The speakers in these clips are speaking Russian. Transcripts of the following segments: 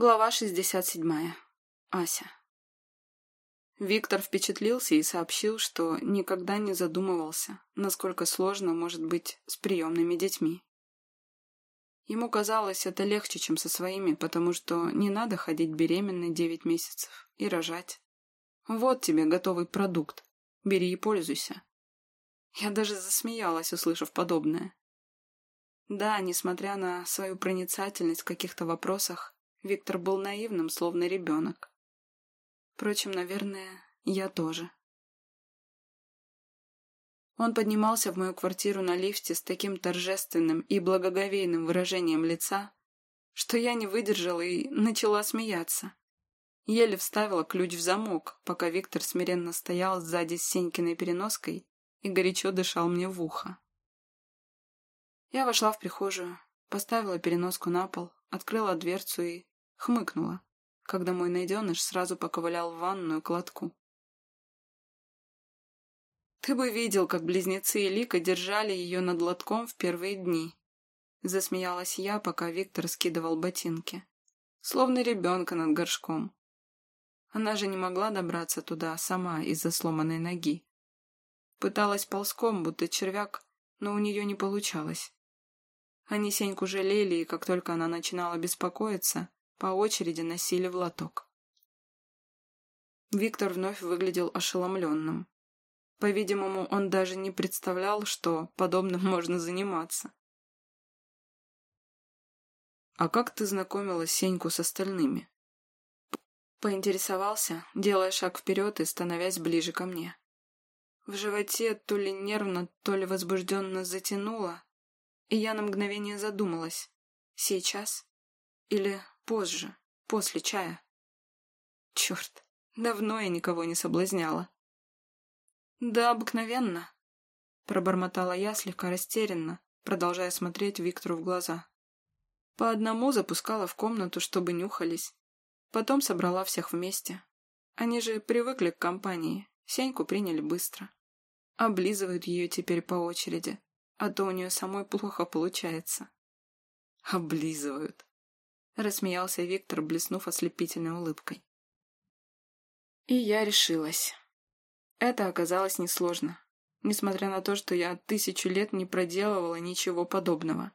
Глава 67. Ася. Виктор впечатлился и сообщил, что никогда не задумывался, насколько сложно может быть с приемными детьми. Ему казалось это легче, чем со своими, потому что не надо ходить беременной девять месяцев и рожать. Вот тебе готовый продукт. Бери и пользуйся. Я даже засмеялась, услышав подобное. Да, несмотря на свою проницательность в каких-то вопросах, Виктор был наивным, словно ребенок. Впрочем, наверное, я тоже. Он поднимался в мою квартиру на лифте с таким торжественным и благоговейным выражением лица, что я не выдержала и начала смеяться. Еле вставила ключ в замок, пока Виктор смиренно стоял сзади с Сенькиной переноской и горячо дышал мне в ухо. Я вошла в прихожую, поставила переноску на пол, открыла дверцу и хмыкнула, когда мой найденыш сразу поковылял в ванную к лотку. Ты бы видел, как близнецы и Лика держали ее над лотком в первые дни. Засмеялась я, пока Виктор скидывал ботинки. Словно ребенка над горшком. Она же не могла добраться туда сама из-за сломанной ноги. Пыталась ползком, будто червяк, но у нее не получалось. Они Сеньку жалели, и как только она начинала беспокоиться, по очереди носили в лоток. Виктор вновь выглядел ошеломленным. По-видимому, он даже не представлял, что подобным можно заниматься. «А как ты знакомила Сеньку с остальными?» Поинтересовался, делая шаг вперед и становясь ближе ко мне. В животе то ли нервно, то ли возбужденно затянуло, и я на мгновение задумалась. Сейчас? Или позже, после чая? Черт, давно я никого не соблазняла. Да, обыкновенно, пробормотала я слегка растерянно, продолжая смотреть Виктору в глаза. По одному запускала в комнату, чтобы нюхались. Потом собрала всех вместе. Они же привыкли к компании, Сеньку приняли быстро. Облизывают ее теперь по очереди а то у нее самой плохо получается. Облизывают. Рассмеялся Виктор, блеснув ослепительной улыбкой. И я решилась. Это оказалось несложно, несмотря на то, что я тысячу лет не проделывала ничего подобного.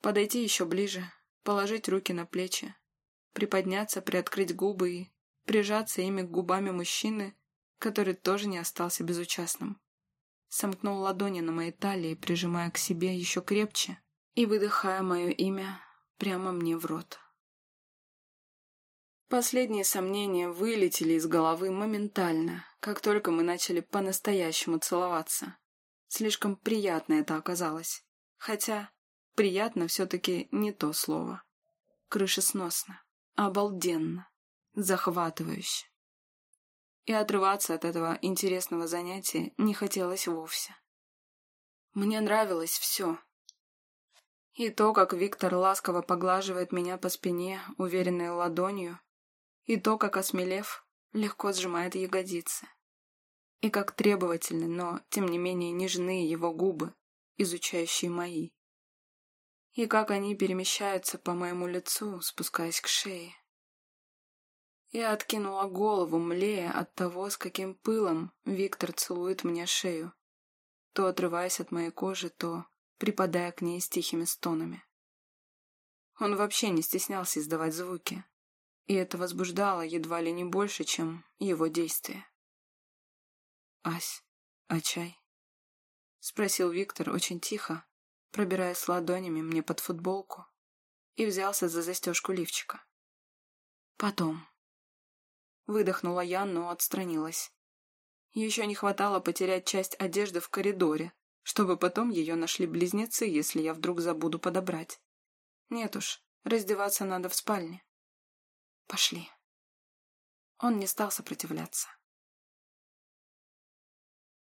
Подойти еще ближе, положить руки на плечи, приподняться, приоткрыть губы и прижаться ими к губами мужчины, который тоже не остался безучастным сомкнул ладони на моей талии, прижимая к себе еще крепче и выдыхая мое имя прямо мне в рот. Последние сомнения вылетели из головы моментально, как только мы начали по-настоящему целоваться. Слишком приятно это оказалось. Хотя приятно все-таки не то слово. Крышесносно, обалденно, захватывающе и отрываться от этого интересного занятия не хотелось вовсе. Мне нравилось все. И то, как Виктор ласково поглаживает меня по спине уверенной ладонью, и то, как, осмелев, легко сжимает ягодицы. И как требовательны, но, тем не менее, нежны его губы, изучающие мои. И как они перемещаются по моему лицу, спускаясь к шее. Я откинула голову, млея от того, с каким пылом Виктор целует мне шею, то отрываясь от моей кожи, то припадая к ней с тихими стонами. Он вообще не стеснялся издавать звуки, и это возбуждало едва ли не больше, чем его действия. «Ась, а чай?» — спросил Виктор очень тихо, пробираясь ладонями мне под футболку, и взялся за застежку лифчика. «Потом», Выдохнула я, но отстранилась. Еще не хватало потерять часть одежды в коридоре, чтобы потом ее нашли близнецы, если я вдруг забуду подобрать. Нет уж, раздеваться надо в спальне. Пошли. Он не стал сопротивляться.